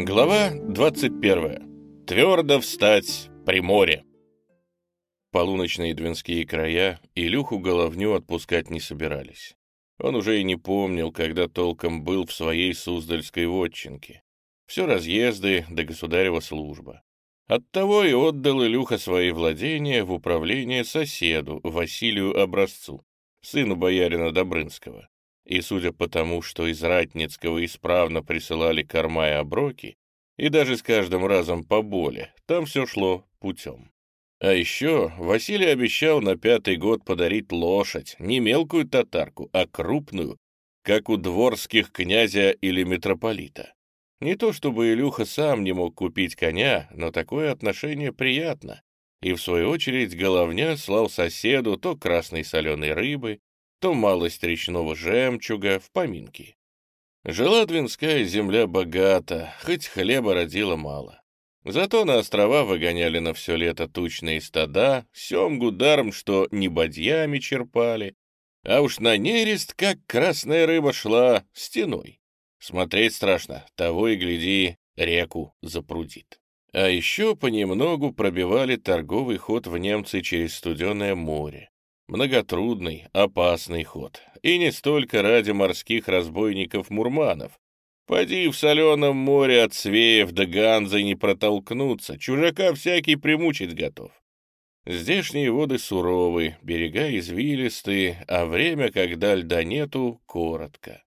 Глава 21. Твердо встать при море. Полуночные двинские края Илюху головню отпускать не собирались. Он уже и не помнил, когда толком был в своей Суздальской вотчинке. Все разъезды да государева служба. Оттого и отдал Илюха свои владения в управление соседу Василию Образцу, сыну боярина Добрынского и судя по тому, что из Ратницкого исправно присылали корма и оброки, и даже с каждым разом поболе, там все шло путем. А еще Василий обещал на пятый год подарить лошадь, не мелкую татарку, а крупную, как у дворских князя или митрополита. Не то чтобы Илюха сам не мог купить коня, но такое отношение приятно. И в свою очередь головня слал соседу то красной соленой рыбы, то малость речного жемчуга в поминки. Жила Двинская земля богата, хоть хлеба родила мало. Зато на острова выгоняли на все лето тучные стада, семгу даром, что не бадьями черпали, а уж на нерест, как красная рыба шла, стеной. Смотреть страшно, того и гляди, реку запрудит. А еще понемногу пробивали торговый ход в немцы через студеное море. Многотрудный, опасный ход. И не столько ради морских разбойников-мурманов. Поди в соленом море от свеев до ганзы не протолкнуться, чужака всякий примучить готов. Здешние воды суровы, берега извилистые, а время, когда льда нету, коротко.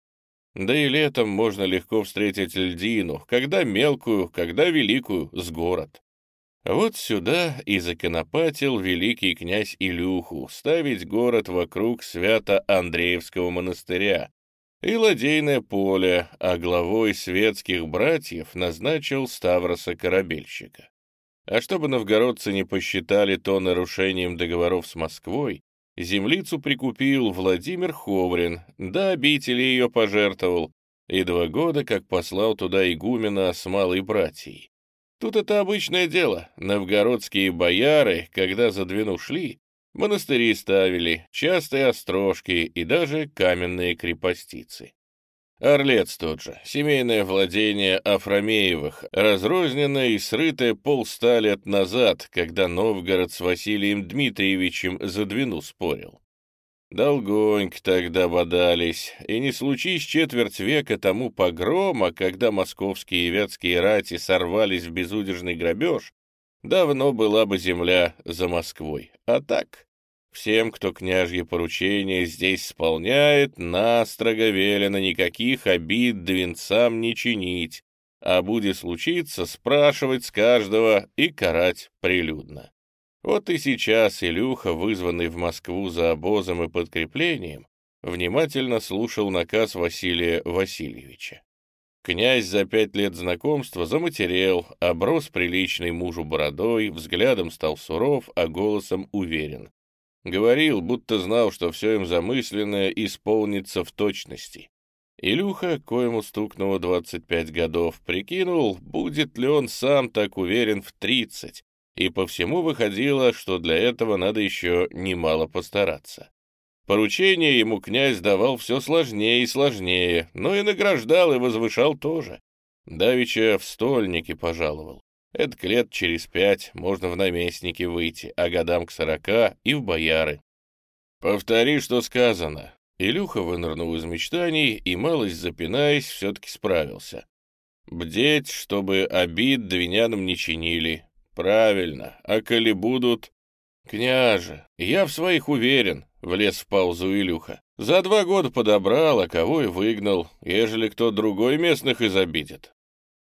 Да и летом можно легко встретить льдину, когда мелкую, когда великую, с город. Вот сюда и законопатил великий князь Илюху ставить город вокруг Свято-Андреевского монастыря и ладейное поле, а главой светских братьев назначил Ставроса-корабельщика. А чтобы новгородцы не посчитали то нарушением договоров с Москвой, землицу прикупил Владимир Ховрин, да обители ее пожертвовал, и два года как послал туда игумена с малой братьей. Тут это обычное дело. Новгородские бояры, когда за Двину шли, монастыри ставили, частые острожки и даже каменные крепостицы. Орлец тот же, семейное владение Афромеевых, разрозненное и срытое полста лет назад, когда Новгород с Василием Дмитриевичем за Двину спорил. Долгонько тогда бодались, и не случись четверть века тому погрома, когда московские и вятские рати сорвались в безудержный грабеж, давно была бы земля за Москвой. А так, всем, кто княжье поручение здесь исполняет, настрого велено никаких обид двинцам не чинить, а будет случиться спрашивать с каждого и карать прилюдно. Вот и сейчас Илюха, вызванный в Москву за обозом и подкреплением, внимательно слушал наказ Василия Васильевича. Князь за пять лет знакомства заматерел, оброс приличной мужу бородой, взглядом стал суров, а голосом уверен. Говорил, будто знал, что все им замысленное исполнится в точности. Илюха, коему стукнуло 25 годов, прикинул, будет ли он сам так уверен в 30, и по всему выходило, что для этого надо еще немало постараться. Поручение ему князь давал все сложнее и сложнее, но и награждал и возвышал тоже. Давича в стольники пожаловал. Это лет через пять можно в наместники выйти, а годам к сорока и в бояры. «Повтори, что сказано». Илюха вынырнул из мечтаний и, малость запинаясь, все-таки справился. «Бдеть, чтобы обид двинянам не чинили, «Правильно. А коли будут...» «Княже, я в своих уверен», — влез в паузу Илюха. «За два года подобрал, а кого и выгнал, ежели кто другой местных изобидит.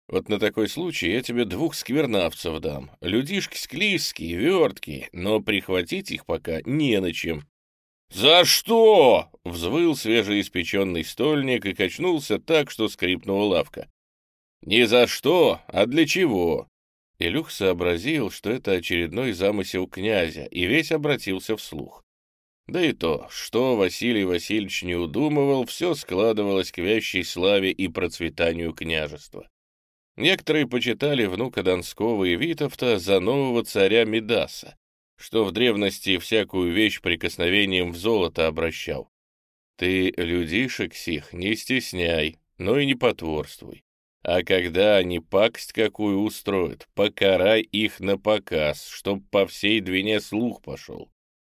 Вот на такой случай я тебе двух сквернавцев дам. Людишки склизкие, верткие, но прихватить их пока не на чем». «За что?» — взвыл свежеиспеченный стольник и качнулся так, что скрипнула лавка. «Не за что, а для чего?» Илюх сообразил, что это очередной замысел князя, и весь обратился вслух. Да и то, что Василий Васильевич не удумывал, все складывалось к вящей славе и процветанию княжества. Некоторые почитали внука Донского и Витовта за нового царя Медаса, что в древности всякую вещь прикосновением в золото обращал. Ты людишек сих не стесняй, но и не потворствуй. А когда они пакость какую устроят, покарай их на показ, чтоб по всей Двине слух пошел.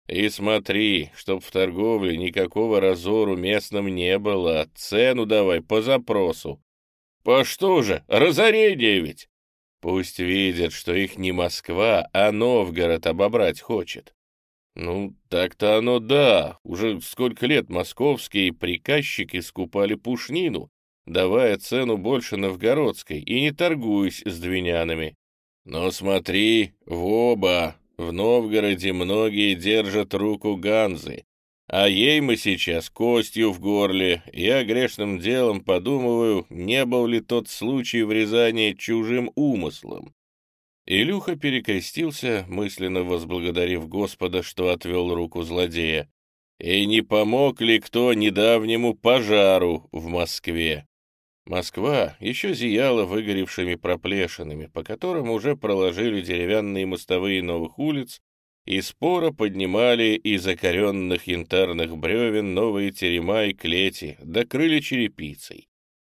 И смотри, чтоб в торговле никакого разору местным не было, цену давай по запросу. По что же, разорение ведь? Пусть видят, что их не Москва, а Новгород обобрать хочет. Ну, так-то оно да, уже сколько лет московские приказчики скупали пушнину, давая цену больше новгородской и не торгуясь с двинянами. Но смотри, в оба, в Новгороде многие держат руку Ганзы, а ей мы сейчас костью в горле. Я грешным делом подумываю, не был ли тот случай врезания чужим умыслом. Илюха перекрестился, мысленно возблагодарив Господа, что отвел руку злодея. И не помог ли кто недавнему пожару в Москве? Москва еще зияла выгоревшими проплешинами, по которым уже проложили деревянные мостовые новых улиц и споро поднимали из окоренных янтарных бревен новые терема и клети, докрыли черепицей.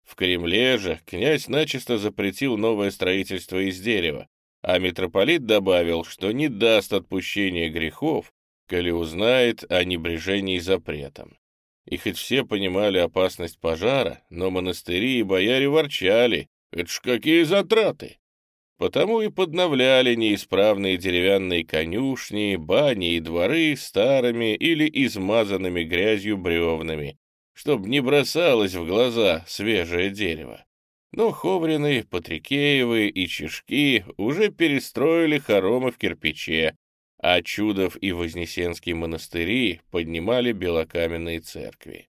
В Кремле же князь начисто запретил новое строительство из дерева, а митрополит добавил, что не даст отпущения грехов, коли узнает о небрежении запретом. И хоть все понимали опасность пожара, но монастыри и бояре ворчали. Это ж какие затраты! Потому и подновляли неисправные деревянные конюшни, бани и дворы старыми или измазанными грязью бревнами, чтобы не бросалось в глаза свежее дерево. Но Ховрины, Патрикеевы и Чешки уже перестроили хоромы в кирпиче, а Чудов и Вознесенские монастыри поднимали белокаменные церкви.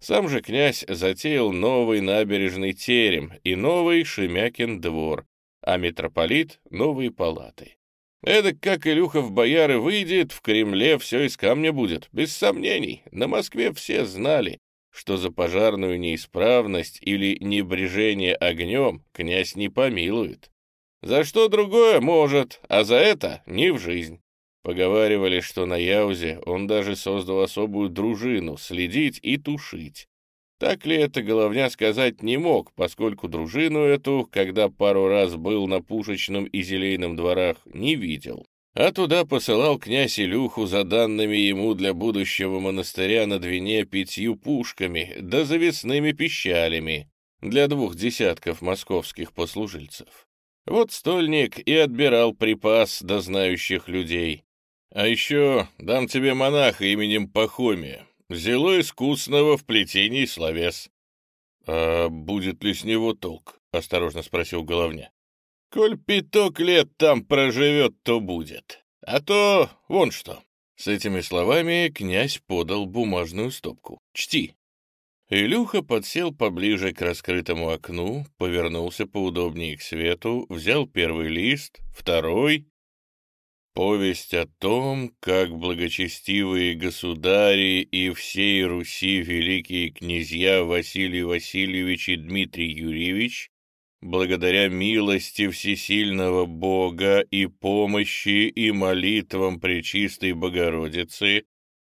Сам же князь затеял новый набережный терем и новый Шемякин двор, а митрополит — новые палаты. Это как Илюха в бояры выйдет, в Кремле все из камня будет, без сомнений. На Москве все знали, что за пожарную неисправность или небрежение огнем князь не помилует. За что другое может, а за это не в жизнь. Поговаривали, что на Яузе он даже создал особую дружину следить и тушить. Так ли это Головня сказать не мог, поскольку дружину эту, когда пару раз был на Пушечном и Зелейном дворах, не видел. А туда посылал князь Илюху за данными ему для будущего монастыря на Двине пятью пушками да завесными пищалями для двух десятков московских послужильцев. Вот стольник и отбирал припас до знающих людей. А еще дам тебе монаха именем Пахомия, взяло искусного в плетении словес. — А будет ли с него толк? — осторожно спросил Головня. — Коль пяток лет там проживет, то будет. А то вон что. С этими словами князь подал бумажную стопку. «Чти». Илюха подсел поближе к раскрытому окну, повернулся поудобнее к свету, взял первый лист, второй Повесть о том, как благочестивые государи и всей Руси великие князья Василий Васильевич и Дмитрий Юрьевич, благодаря милости всесильного Бога и помощи и молитвам Пречистой Богородицы,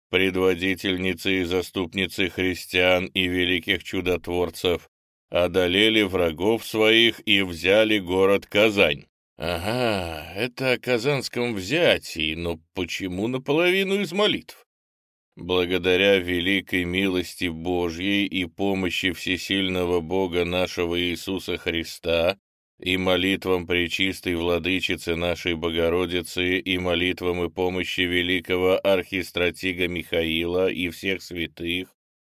предводительницы и заступницы христиан и великих чудотворцев, одолели врагов своих и взяли город Казань. Ага, это о казанском взятии, но почему наполовину из молитв? Благодаря великой милости Божьей и помощи всесильного Бога нашего Иисуса Христа и молитвам Пречистой Владычицы нашей Богородицы и молитвам и помощи великого архистратига Михаила и всех святых,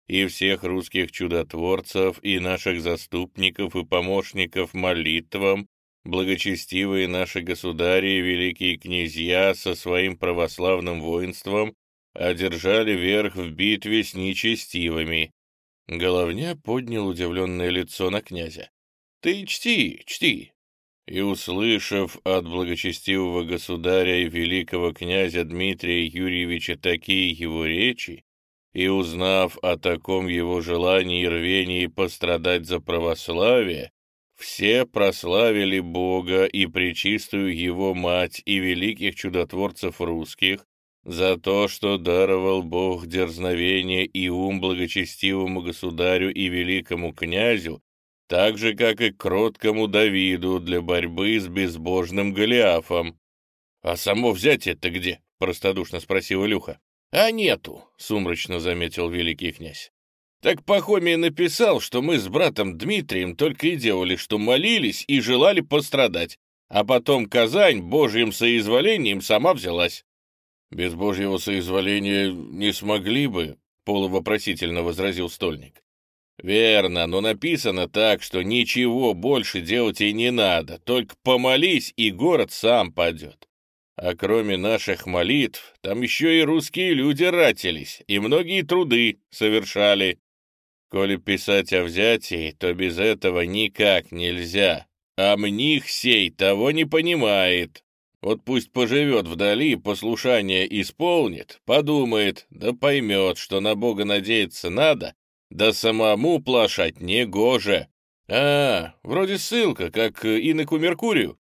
и всех русских чудотворцев, и наших заступников и помощников молитвам, благочестивые наши государи и великие князья со своим православным воинством одержали верх в битве с нечестивыми. Головня поднял удивленное лицо на князя. «Ты чти, чти!» И, услышав от благочестивого государя и великого князя Дмитрия Юрьевича такие его речи, и узнав о таком его желании и рвении пострадать за православие, все прославили Бога и Пречистую Его Мать и великих чудотворцев русских за то, что даровал Бог дерзновение и ум благочестивому государю и великому князю так же, как и кроткому Давиду для борьбы с безбожным Голиафом. «А само взятие-то где?» — простодушно спросил Илюха. «А нету», — сумрачно заметил великий князь. «Так Пахомий написал, что мы с братом Дмитрием только и делали, что молились и желали пострадать, а потом Казань божьим соизволением сама взялась». «Без божьего соизволения не смогли бы», — полувопросительно возразил стольник. «Верно, но написано так, что ничего больше делать и не надо, только помолись, и город сам падет. А кроме наших молитв, там еще и русские люди ратились, и многие труды совершали. Коли писать о взятии, то без этого никак нельзя. А мних сей того не понимает. Вот пусть поживет вдали, послушание исполнит, подумает, да поймет, что на Бога надеяться надо, да самому плашать не гоже. А, вроде ссылка, как иноку Меркурию.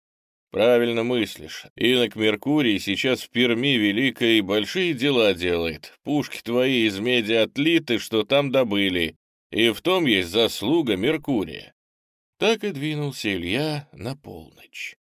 Правильно мыслишь. Инок Меркурий сейчас в Перми Великой большие дела делает. Пушки твои из меди отлиты, что там добыли. И в том есть заслуга Меркурия. Так и двинулся Илья на полночь.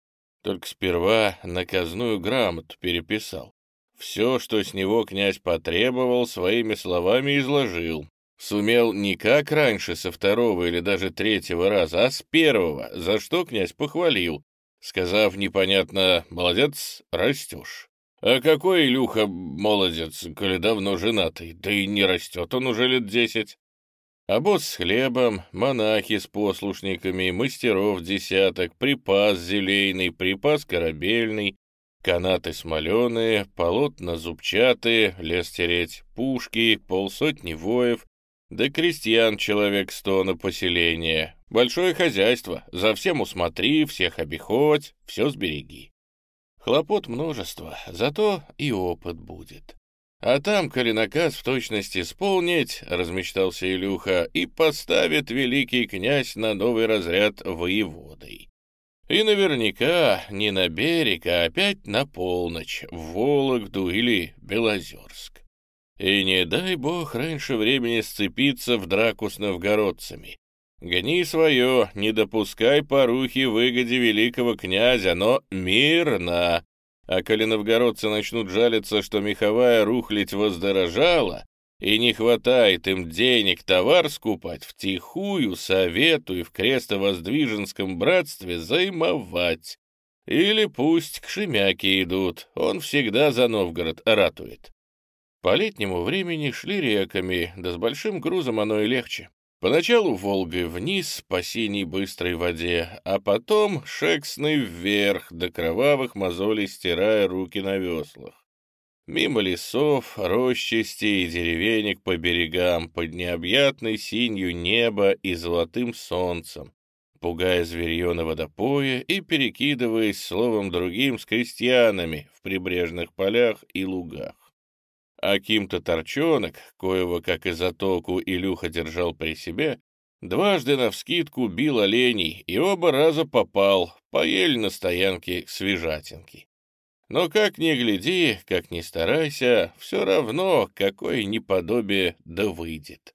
Только сперва наказную грамоту переписал. Все, что с него князь потребовал, своими словами изложил. Сумел не как раньше со второго или даже третьего раза, а с первого, за что князь похвалил, сказав непонятно «молодец, растешь». А какой Илюха молодец, коли давно женатый, да и не растет он уже лет десять. А босс с хлебом, монахи с послушниками, мастеров десяток, припас зелейный, припас корабельный, канаты смоленые, полотна зубчатые, лес тереть, пушки, полсотни воев, да крестьян человек сто на поселение, Большое хозяйство, за всем усмотри, всех обиходь, все сбереги. Хлопот множество, зато и опыт будет. А там, коли наказ в точности исполнить, — размечтался Илюха, — и поставит великий князь на новый разряд воеводой. И наверняка не на берег, а опять на полночь, в Вологду или Белозерск. И не дай бог раньше времени сцепиться в драку с новгородцами, Гни свое, не допускай порухи выгоде великого князя, но мирно. А коли новгородцы начнут жалиться, что меховая рухлядь воздорожала, и не хватает им денег товар скупать, втихую советую в крестовоздвиженском братстве займовать. Или пусть к Шемяке идут, он всегда за Новгород ратует. По летнему времени шли реками, да с большим грузом оно и легче. Поначалу Волгой вниз по синей быстрой воде, а потом Шексной вверх, до кровавых мозолей стирая руки на веслах. Мимо лесов, рощистей и деревенек по берегам, под необъятной синью неба и золотым солнцем, пугая зверье на водопое и перекидываясь словом другим с крестьянами в прибрежных полях и лугах. Аким-то торчонок, коего, как и затоку, Илюха держал при себе, дважды навскидку бил оленей и оба раза попал, поели на стоянке свежатинки. Но как ни гляди, как ни старайся, все равно какое неподобие да выйдет.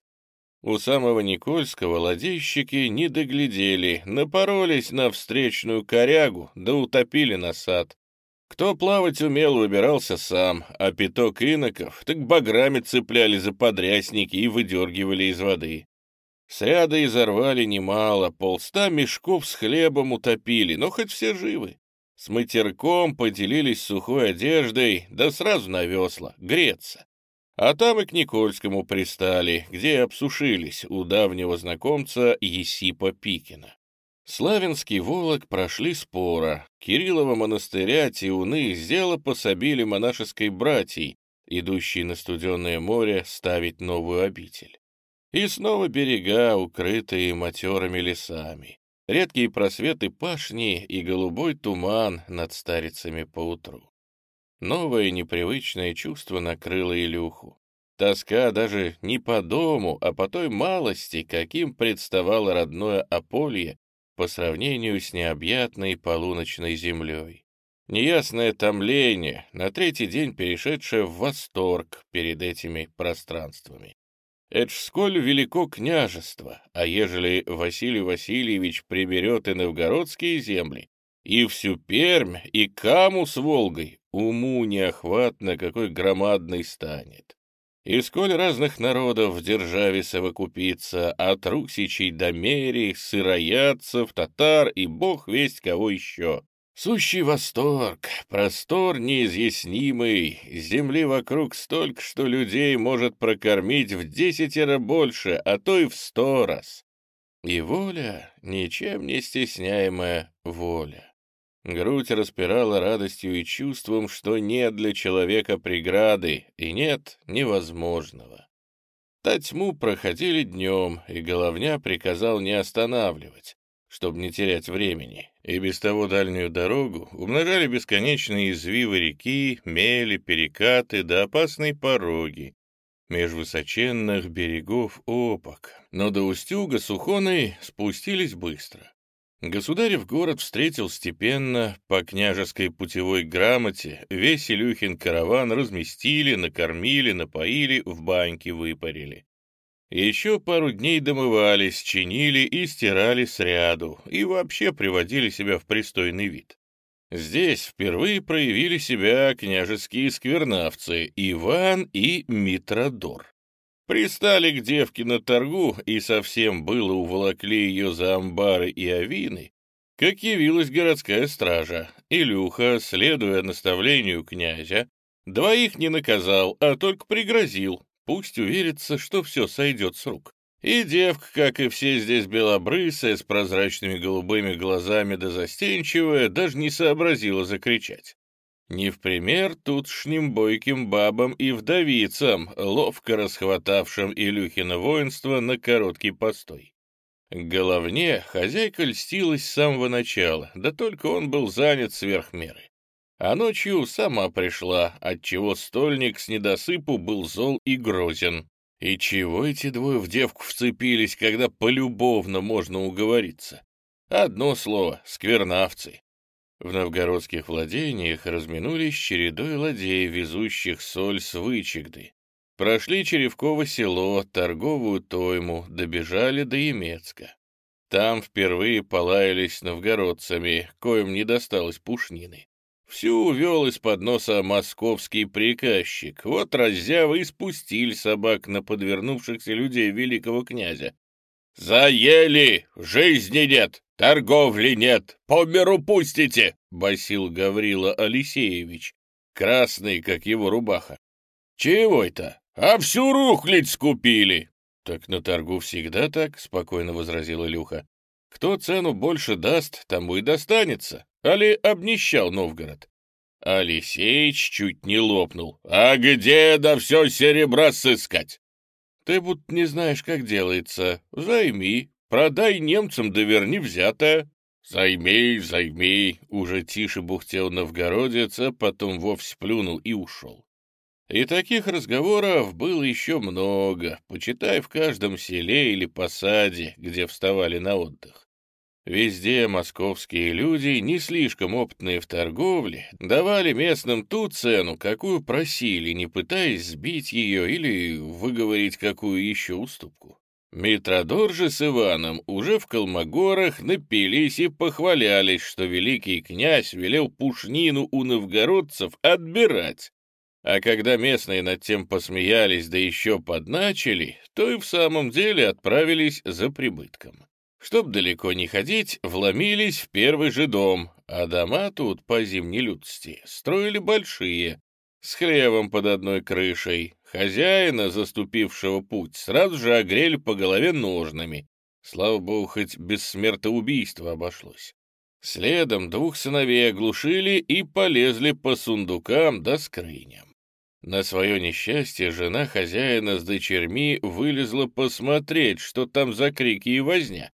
У самого Никольского ладейщики не доглядели, напоролись на встречную корягу, да утопили насад. Кто плавать умел, выбирался сам, а пяток иноков так баграми цепляли за подрясники и выдергивали из воды. Сряда изорвали немало, полста мешков с хлебом утопили, но хоть все живы. С матерком поделились сухой одеждой, да сразу на весла, греться. А там и к Никольскому пристали, где обсушились у давнего знакомца Есипа Пикина. Славянский Волок прошли спора. Кириллова монастыря Тиуны сдело пособили монашеской братьей, идущей на студенное море, ставить новую обитель. И снова берега, укрытые матерыми лесами, редкие просветы пашни и голубой туман над старицами поутру. Новое непривычное чувство накрыло Илюху. Тоска даже не по дому, а по той малости, каким представало родное Аполье по сравнению с необъятной полуночной землей. Неясное томление, на третий день перешедшее в восторг перед этими пространствами. Это сколь велико княжество, а ежели Василий Васильевич приберет и новгородские земли, и всю Пермь, и Каму с Волгой, уму неохватно, какой громадный станет. И сколь разных народов в державе совокупится, от русичей до мерий, сыроядцев, татар и бог весть кого еще. Сущий восторг, простор неизъяснимый, земли вокруг столько, что людей может прокормить в десятеро больше, а то и в сто раз. И воля, ничем не стесняемая воля. Грудь распирала радостью и чувством, что нет для человека преграды и нет невозможного. Татьму проходили днем, и головня приказал не останавливать, чтобы не терять времени, и без того дальнюю дорогу умножали бесконечные извивы реки, мели, перекаты да опасные пороги, меж высоченных берегов опок, но до Устюга Сухоной спустились быстро. Государев город встретил степенно, по княжеской путевой грамоте, весь Илюхин караван разместили, накормили, напоили, в баньки выпарили. Еще пару дней домывались, чинили и стирали сряду, и вообще приводили себя в пристойный вид. Здесь впервые проявили себя княжеские сквернавцы Иван и Митродор. Пристали к девке на торгу и совсем было уволокли ее за амбары и авины, как явилась городская стража. Илюха, следуя наставлению князя, двоих не наказал, а только пригрозил, Пусть уверится, что все сойдет с рук. И девка, как и все здесь белобрысая, с прозрачными голубыми глазами да застенчивая, даже не сообразила закричать. Не в пример тутшним бойким бабам и вдовицам, ловко расхватавшим Илюхина воинство на короткий постой. К головне хозяйка льстилась с самого начала, да только он был занят сверх меры а ночью сама пришла, отчего стольник с недосыпу был зол и грозен. И чего эти двое в девку вцепились, когда полюбовно можно уговориться? Одно слово — сквернавцы. В новгородских владениях разминулись чередой ладей, везущих соль с Вычегды. Прошли Черевково село, торговую тойму, добежали до Емецка. Там впервые полаялись новгородцами, коим не досталось пушнины. Всю увел из-под носа московский приказчик. Вот раззявы и спустили собак на подвернувшихся людей великого князя. «Заели! Жизни нет! Торговли нет! По миру пустите!» — басил Гаврила Алисеевич, красный, как его рубаха. «Чего это? А всю рухлядь скупили!» «Так на торгу всегда так», — спокойно возразил Илюха. «Кто цену больше даст, тому и достанется. Али обнищал Новгород? Алисеич чуть не лопнул. «А где да все серебра сыскать?» «Ты будто не знаешь, как делается. Займи, продай немцам да верни взятое». «Займи, займи!» — уже тише бухтел новгородец, а потом вовсе плюнул и ушел. И таких разговоров было еще много, почитай в каждом селе или посаде, где вставали на отдых. Везде московские люди, не слишком опытные в торговле, давали местным ту цену, какую просили, не пытаясь сбить ее или выговорить какую еще уступку. Митродор же с Иваном уже в Колмогорах напились и похвалялись, что великий князь велел пушнину у новгородцев отбирать. А когда местные над тем посмеялись да еще подначили, то и в самом деле отправились за прибытком. Чтоб далеко не ходить, вломились в первый же дом, а дома тут, по зимней лютости, строили большие, с хлевом под одной крышей. Хозяина, заступившего путь, сразу же огрели по голове ножнами. Слава богу, хоть без смертоубийства обошлось. Следом двух сыновей оглушили и полезли по сундукам да скрыням. На свое несчастье жена хозяина с дочерьми вылезла посмотреть, что там за крики и возня.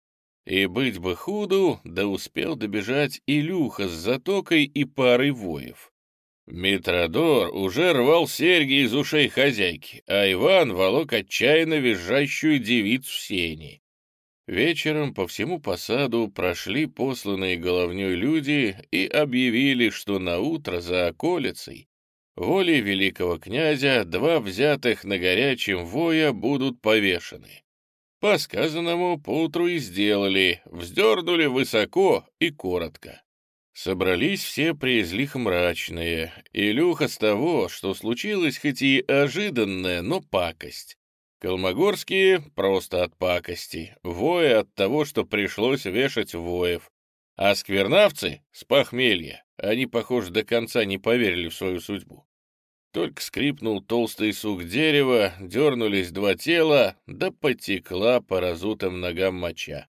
И быть бы худу, да успел добежать Илюха с затокой и парой воев. Митродор уже рвал серьги из ушей хозяйки, а Иван волок отчаянно визжащую девицу в сени. Вечером по всему посаду прошли посланные головней люди и объявили, что на утро за околицей волей великого князя два взятых на горячем воя будут повешены. По сказанному поутру и сделали, вздернули высоко и коротко. Собрались все приезлих мрачные, Илюха с того, что случилось хоть и ожиданная, но пакость. Колмогорские просто от пакости, вои от того, что пришлось вешать воев. А сквернавцы — с похмелья, они, похоже, до конца не поверили в свою судьбу. Только скрипнул толстый сук дерева, дернулись два тела, да потекла по разутым ногам моча.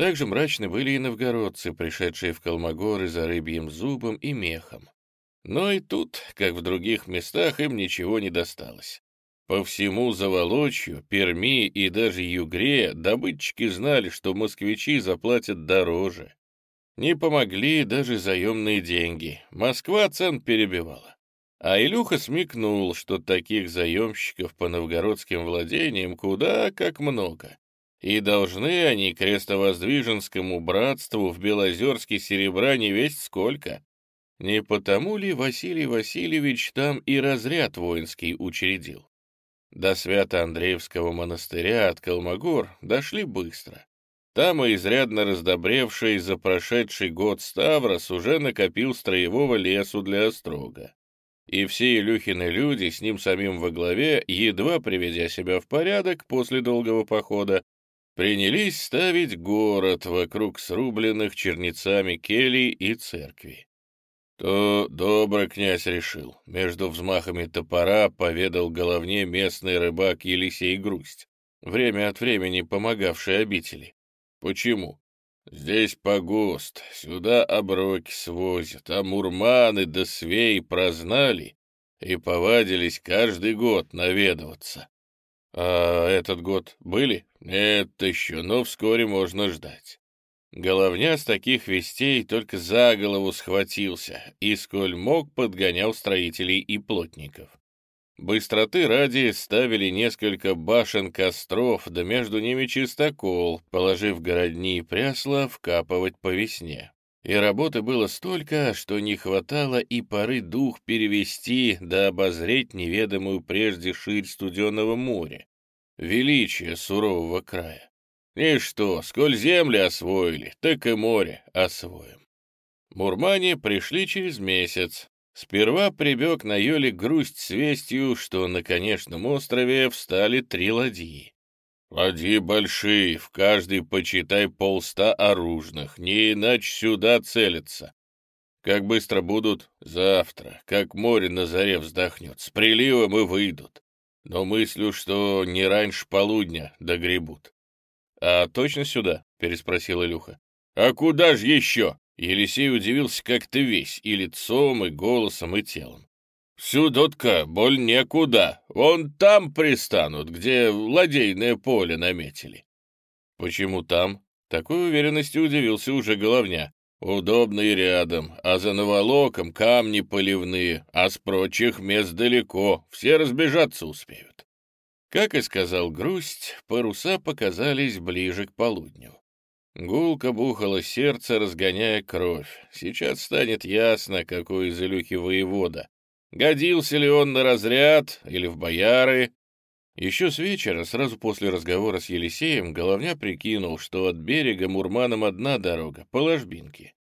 Также мрачны были и новгородцы, пришедшие в Колмогоры за рыбьим зубом и мехом. Но и тут, как в других местах, им ничего не досталось. По всему Заволочью, Перми и даже Югре добытчики знали, что москвичи заплатят дороже. Не помогли даже заемные деньги. Москва цен перебивала. А Илюха смекнул, что таких заемщиков по новгородским владениям куда как много и должны они крестовоздвиженскому братству в Белозерске серебра не весть сколько. Не потому ли Василий Васильевич там и разряд воинский учредил? До Свято-Андреевского монастыря от Калмогор дошли быстро. Там и изрядно раздобревший за прошедший год Ставрос уже накопил строевого лесу для острога. И все Илюхины люди с ним самим во главе, едва приведя себя в порядок после долгого похода, принялись ставить город вокруг срубленных черницами келий и церкви. То добрый князь решил. Между взмахами топора поведал головне местный рыбак Елисей Грусть, время от времени помогавший обители. Почему? Здесь погост, сюда оброки свозят, а мурманы да свей прознали и повадились каждый год наведываться. А этот год были? Нет еще, но вскоре можно ждать. Головня с таких вестей только за голову схватился и, сколь мог, подгонял строителей и плотников. Быстроты ради ставили несколько башен костров, да между ними чистокол, положив городни и прясла вкапывать по весне. И работы было столько, что не хватало и поры дух перевести да обозреть неведомую прежде ширь студенного моря, величие сурового края. И что, сколь земли освоили, так и море освоим. Мурмане пришли через месяц. Сперва прибег на Йоле грусть с вестью, что на конечном острове встали три ладьи. Ладьи большие, в каждой, почитай, полста оружных, не иначе сюда целятся. Как быстро будут? Завтра, как море на заре вздохнет, с приливом и выйдут но мыслю, что не раньше полудня догребут. — А точно сюда? — переспросил Илюха. — А куда же еще? Елисей удивился как-то весь, и лицом, и голосом, и телом. «Сюда-ка боль некуда. Вон там пристанут, где ладейное поле наметили». «Почему там?» Такой уверенностью удивился уже головня. Удобно и рядом, а за наволоком камни поливные, а с прочих мест далеко, все разбежаться успеют. Как и сказал грусть, паруса показались ближе к полудню. Гулко бухало сердце, разгоняя кровь. Сейчас станет ясно, какой из Илюхи воевода. Годился ли он на разряд или в бояры? Еще с вечера, сразу после разговора с Елисеем, Головня прикинул, что от берега Мурманом одна дорога, по ложбинке.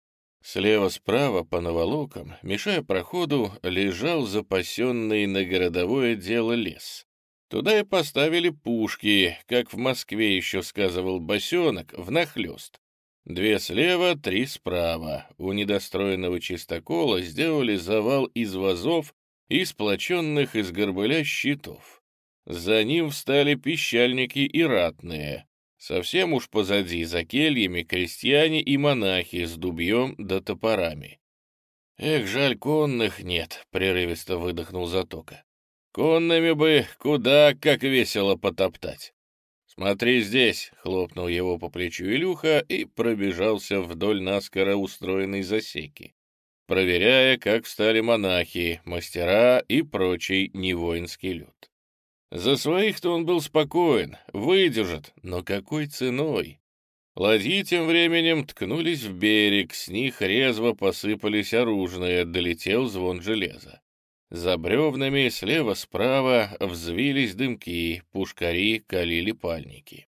Слева-справа по наволокам, мешая проходу, лежал запасенный на городовое дело лес. Туда и поставили пушки, как в Москве еще сказывал Босенок, внахлёст. Две слева, три справа. У недостроенного чистокола сделали завал из вазов и сплоченных из горбыля щитов. За ним встали пищальники и ратные. Совсем уж позади, за кельями, крестьяне и монахи с дубьем да топорами. «Эх, жаль, конных нет», — прерывисто выдохнул Затока. «Конными бы куда как весело потоптать». «Смотри здесь», — хлопнул его по плечу Илюха и пробежался вдоль наскоро устроенной засеки, проверяя, как встали монахи, мастера и прочий невоинский люд. За своих-то он был спокоен, выдержат, но какой ценой? Ладьи тем временем ткнулись в берег, с них резво посыпались оружные, долетел звон железа. За бревнами слева-справа взвились дымки, пушкари калили пальники.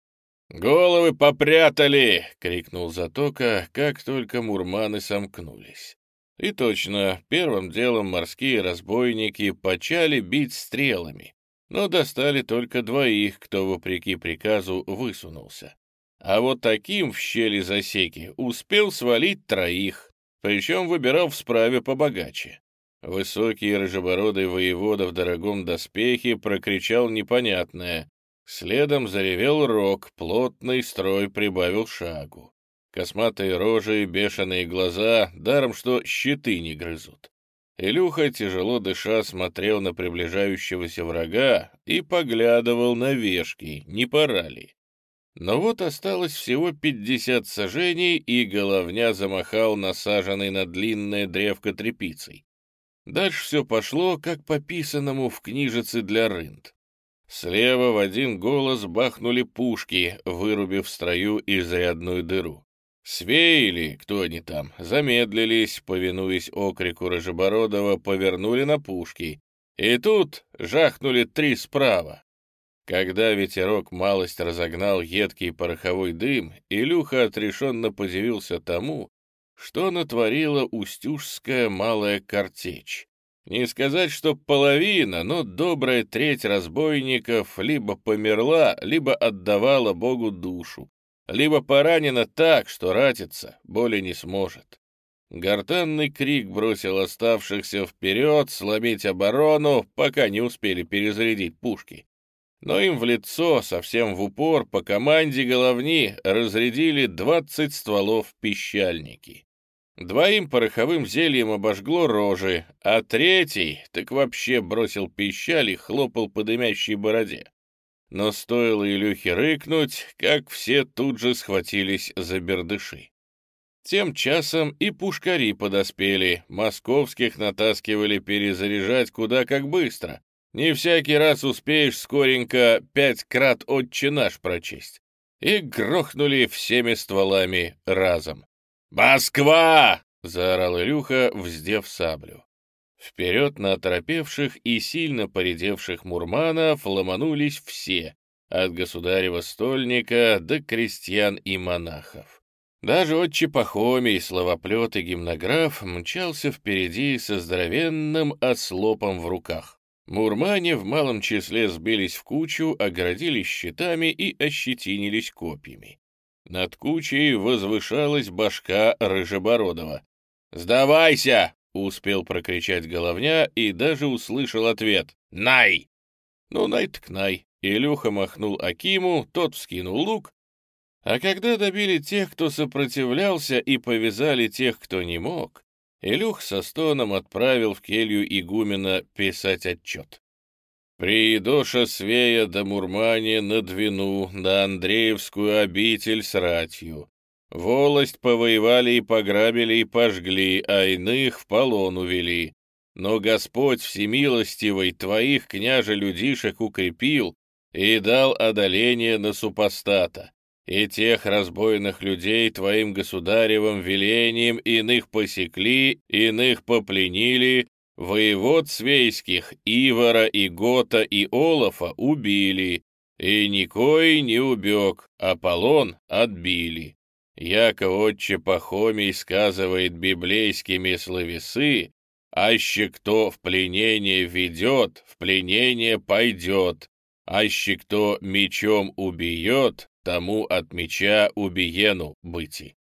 «Головы попрятали!» — крикнул Затока, как только мурманы сомкнулись. И точно, первым делом морские разбойники почали бить стрелами, но достали только двоих, кто, вопреки приказу, высунулся. А вот таким в щели засеки успел свалить троих, причем выбирал в справе побогаче. Высокий рыжебородый воевода в дорогом доспехе прокричал непонятное. Следом заревел рог, плотный строй прибавил шагу. Косматые рожи, бешеные глаза, даром что щиты не грызут. Илюха, тяжело дыша, смотрел на приближающегося врага и поглядывал на вешки, не пора ли. Но вот осталось всего пятьдесят сажений, и головня замахал насаженный на длинное древко тряпицей. Дальше все пошло, как по писанному в книжице для рынд. Слева в один голос бахнули пушки, вырубив в строю изрядную дыру. Свеяли, кто они там, замедлились, повинуясь окрику Рыжебородова, повернули на пушки. И тут жахнули три справа. Когда ветерок малость разогнал едкий пороховой дым, Илюха отрешенно подивился тому, что натворила Устюжская малая картечь. Не сказать, что половина, но добрая треть разбойников либо померла, либо отдавала Богу душу, либо поранена так, что ратиться более не сможет. Гортанный крик бросил оставшихся вперед, сломить оборону, пока не успели перезарядить пушки. Но им в лицо, совсем в упор, по команде головни разрядили двадцать стволов пищальники. Двоим пороховым зельем обожгло рожи, а третий так вообще бросил пищаль и хлопал по дымящей бороде. Но стоило Илюхе рыкнуть, как все тут же схватились за бердыши. Тем часом и пушкари подоспели, московских натаскивали перезаряжать куда как быстро. Не всякий раз успеешь скоренько пять крат отче наш прочесть. И грохнули всеми стволами разом. «Москва!» — заорал Илюха, вздев саблю. Вперед на оторопевших и сильно поредевших мурманов ломанулись все, от государева стольника до крестьян и монахов. Даже отче Пахомий, словоплет и гимнограф мчался впереди со здоровенным ослопом в руках. Мурмане в малом числе сбились в кучу, оградились щитами и ощетинились копьями. Над кучей возвышалась башка Рыжебородова. «Сдавайся!» — успел прокричать головня и даже услышал ответ. «Най!» Ну, най так най. Илюха махнул Акиму, тот вскинул лук. А когда добили тех, кто сопротивлялся, и повязали тех, кто не мог, Илюх со стоном отправил в келью игумена писать отчет. Приидоша Свея до Мурмане на Двину, на Андреевскую обитель с ратью. Волость повоевали и пограбили и пожгли, а иных в полон увели. Но Господь всемилостивый твоих княже-людишек укрепил и дал одоление на супостата. И тех разбойных людей твоим государевым велением иных посекли, иных попленили, Воевод свейских Ивара и Гота и Олафа убили, и никой не убег, Аполлон отбили. Яко отче Пахомий сказывает библейскими словесы, аще кто в пленение ведет, в пленение пойдет, аще кто мечом убьет, тому от меча убиену быти.